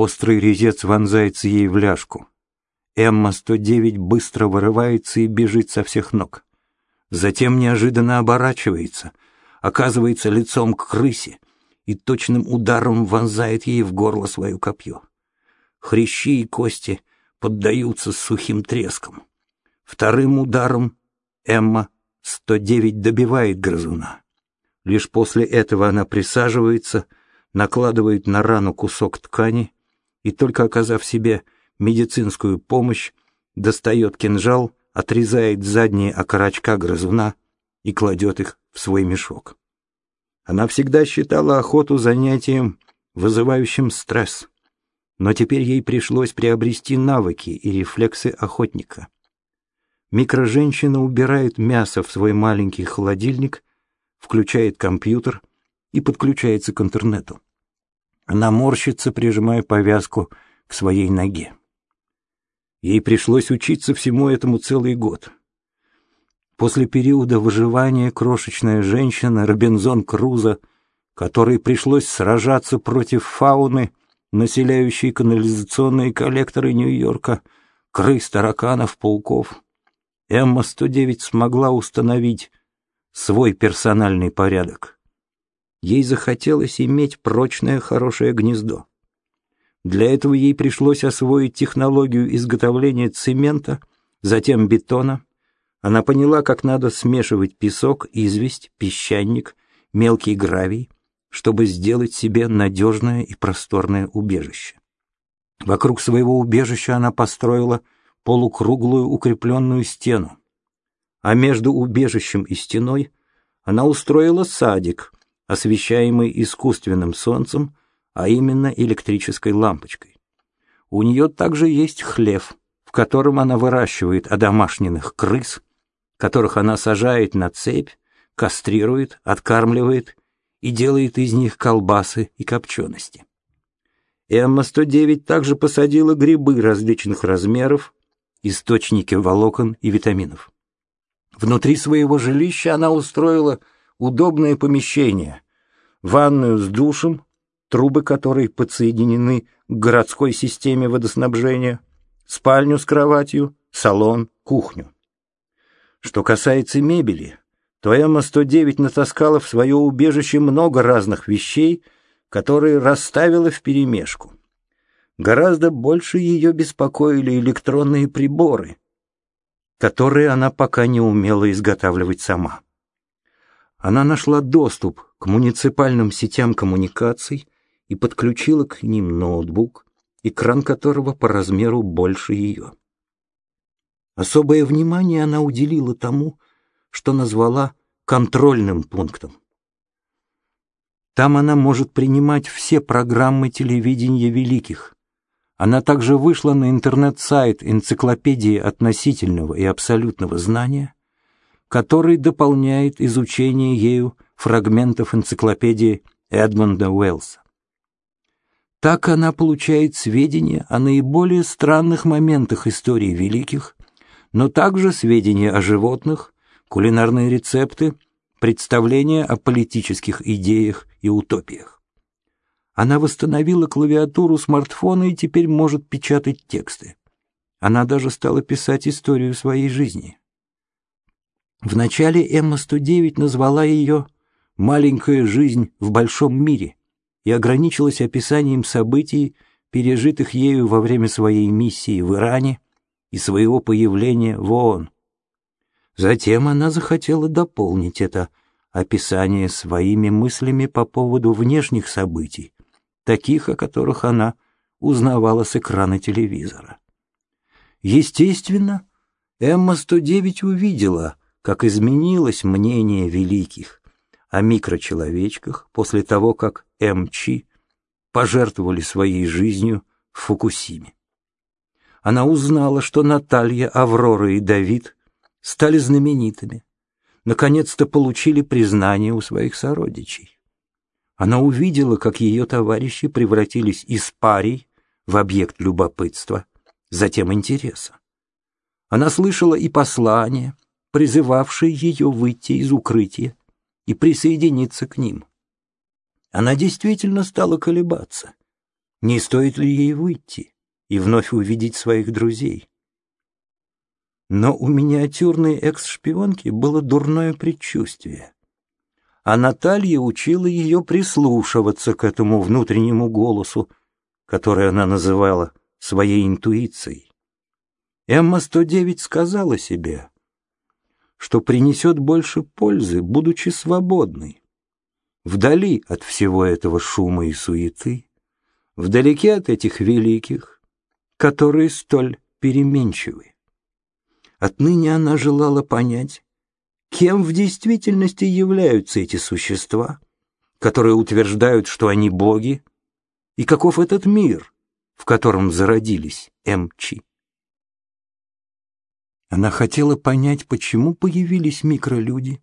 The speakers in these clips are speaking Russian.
Острый резец вонзается ей в ляжку. Эмма-109 быстро вырывается и бежит со всех ног. Затем неожиданно оборачивается, оказывается лицом к крысе и точным ударом вонзает ей в горло свое копье. Хрящи и кости поддаются сухим треском. Вторым ударом Эмма-109 добивает грызуна. Лишь после этого она присаживается, накладывает на рану кусок ткани и, только оказав себе медицинскую помощь, достает кинжал, отрезает задние окорочка грызуна и кладет их в свой мешок. Она всегда считала охоту занятием, вызывающим стресс, но теперь ей пришлось приобрести навыки и рефлексы охотника. Микроженщина убирает мясо в свой маленький холодильник, включает компьютер и подключается к интернету. Она морщится, прижимая повязку к своей ноге. Ей пришлось учиться всему этому целый год. После периода выживания крошечная женщина Робинзон Крузо, которой пришлось сражаться против фауны, населяющей канализационные коллекторы Нью-Йорка, крыс, тараканов, пауков, Эмма-109 смогла установить свой персональный порядок. Ей захотелось иметь прочное хорошее гнездо. Для этого ей пришлось освоить технологию изготовления цемента, затем бетона. Она поняла, как надо смешивать песок, известь, песчаник, мелкий гравий, чтобы сделать себе надежное и просторное убежище. Вокруг своего убежища она построила полукруглую укрепленную стену, а между убежищем и стеной она устроила садик, освещаемый искусственным солнцем, а именно электрической лампочкой. У нее также есть хлев, в котором она выращивает одомашненных крыс, которых она сажает на цепь, кастрирует, откармливает и делает из них колбасы и копчености. Эмма-109 также посадила грибы различных размеров, источники волокон и витаминов. Внутри своего жилища она устроила удобное помещение, ванную с душем, трубы которой подсоединены к городской системе водоснабжения, спальню с кроватью, салон, кухню. Что касается мебели, то Эмма-109 натаскала в свое убежище много разных вещей, которые расставила вперемешку. Гораздо больше ее беспокоили электронные приборы, которые она пока не умела изготавливать сама она нашла доступ к муниципальным сетям коммуникаций и подключила к ним ноутбук, экран которого по размеру больше ее. Особое внимание она уделила тому, что назвала контрольным пунктом. Там она может принимать все программы телевидения великих. Она также вышла на интернет-сайт энциклопедии относительного и абсолютного знания, который дополняет изучение ею фрагментов энциклопедии Эдмонда Уэллса. Так она получает сведения о наиболее странных моментах истории великих, но также сведения о животных, кулинарные рецепты, представления о политических идеях и утопиях. Она восстановила клавиатуру смартфона и теперь может печатать тексты. Она даже стала писать историю своей жизни. Вначале Эмма-109 назвала ее «Маленькая жизнь в большом мире» и ограничилась описанием событий, пережитых ею во время своей миссии в Иране и своего появления в ООН. Затем она захотела дополнить это описание своими мыслями по поводу внешних событий, таких, о которых она узнавала с экрана телевизора. Естественно, Эмма-109 увидела, как изменилось мнение великих о микрочеловечках после того, как МЧ пожертвовали своей жизнью в Фукусиме. Она узнала, что Наталья, Аврора и Давид стали знаменитыми, наконец-то получили признание у своих сородичей. Она увидела, как ее товарищи превратились из парей в объект любопытства, затем интереса. Она слышала и послания, призывавший ее выйти из укрытия и присоединиться к ним. Она действительно стала колебаться. Не стоит ли ей выйти и вновь увидеть своих друзей? Но у миниатюрной экс-шпионки было дурное предчувствие. А Наталья учила ее прислушиваться к этому внутреннему голосу, который она называла своей интуицией. Эмма-109 сказала себе, что принесет больше пользы, будучи свободной, вдали от всего этого шума и суеты, вдалеке от этих великих, которые столь переменчивы. Отныне она желала понять, кем в действительности являются эти существа, которые утверждают, что они боги, и каков этот мир, в котором зародились МЧ. Она хотела понять, почему появились микролюди,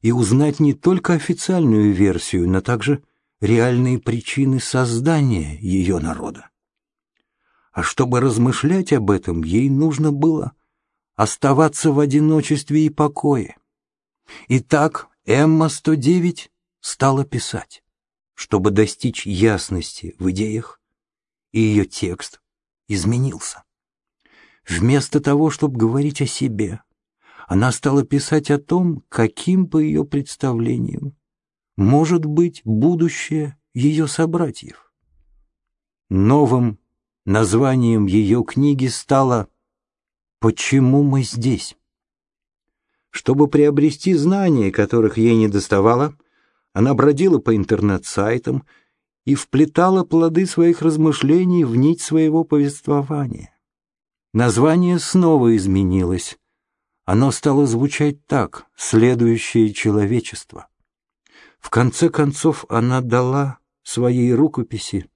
и узнать не только официальную версию, но также реальные причины создания ее народа. А чтобы размышлять об этом, ей нужно было оставаться в одиночестве и покое. Итак, Эмма-109 стала писать, чтобы достичь ясности в идеях, и ее текст изменился. Вместо того, чтобы говорить о себе, она стала писать о том, каким, по ее представлениям, может быть будущее ее собратьев. Новым названием ее книги стало «Почему мы здесь?». Чтобы приобрести знания, которых ей не доставало, она бродила по интернет-сайтам и вплетала плоды своих размышлений в нить своего повествования. Название снова изменилось. Оно стало звучать так «Следующее человечество». В конце концов она дала своей рукописи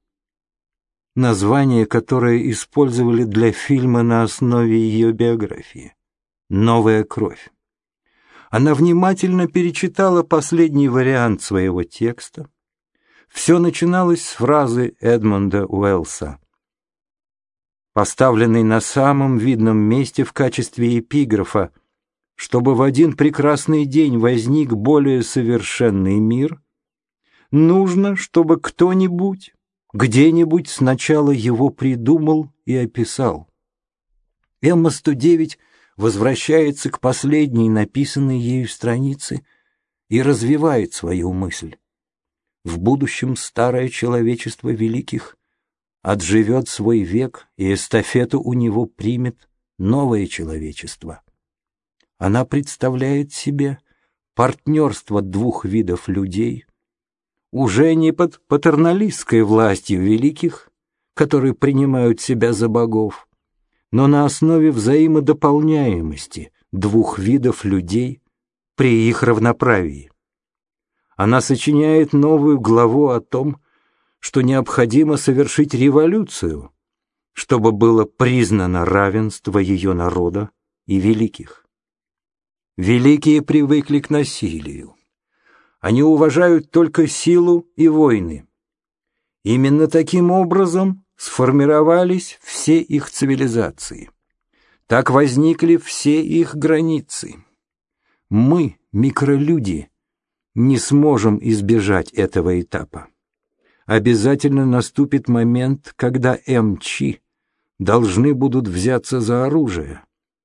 название, которое использовали для фильма на основе ее биографии «Новая кровь». Она внимательно перечитала последний вариант своего текста. Все начиналось с фразы Эдмонда Уэллса поставленный на самом видном месте в качестве эпиграфа, чтобы в один прекрасный день возник более совершенный мир, нужно, чтобы кто-нибудь где-нибудь сначала его придумал и описал. Эмма-109 возвращается к последней написанной ею странице и развивает свою мысль. В будущем старое человечество великих отживет свой век, и эстафету у него примет новое человечество. Она представляет себе партнерство двух видов людей, уже не под патерналистской властью великих, которые принимают себя за богов, но на основе взаимодополняемости двух видов людей при их равноправии. Она сочиняет новую главу о том, что необходимо совершить революцию, чтобы было признано равенство ее народа и великих. Великие привыкли к насилию. Они уважают только силу и войны. Именно таким образом сформировались все их цивилизации. Так возникли все их границы. Мы, микролюди, не сможем избежать этого этапа обязательно наступит момент, когда МЧ должны будут взяться за оружие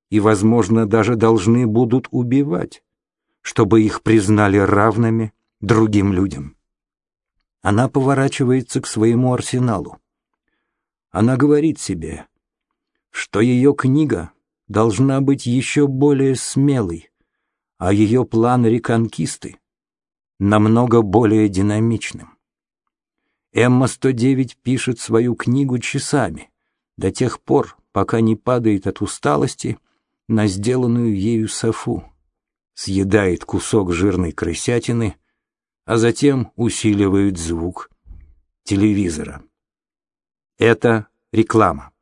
и, возможно, даже должны будут убивать, чтобы их признали равными другим людям. Она поворачивается к своему арсеналу. Она говорит себе, что ее книга должна быть еще более смелой, а ее план реконкисты намного более динамичным. Эмма-109 пишет свою книгу часами, до тех пор, пока не падает от усталости на сделанную ею софу, съедает кусок жирной крысятины, а затем усиливает звук телевизора. Это реклама.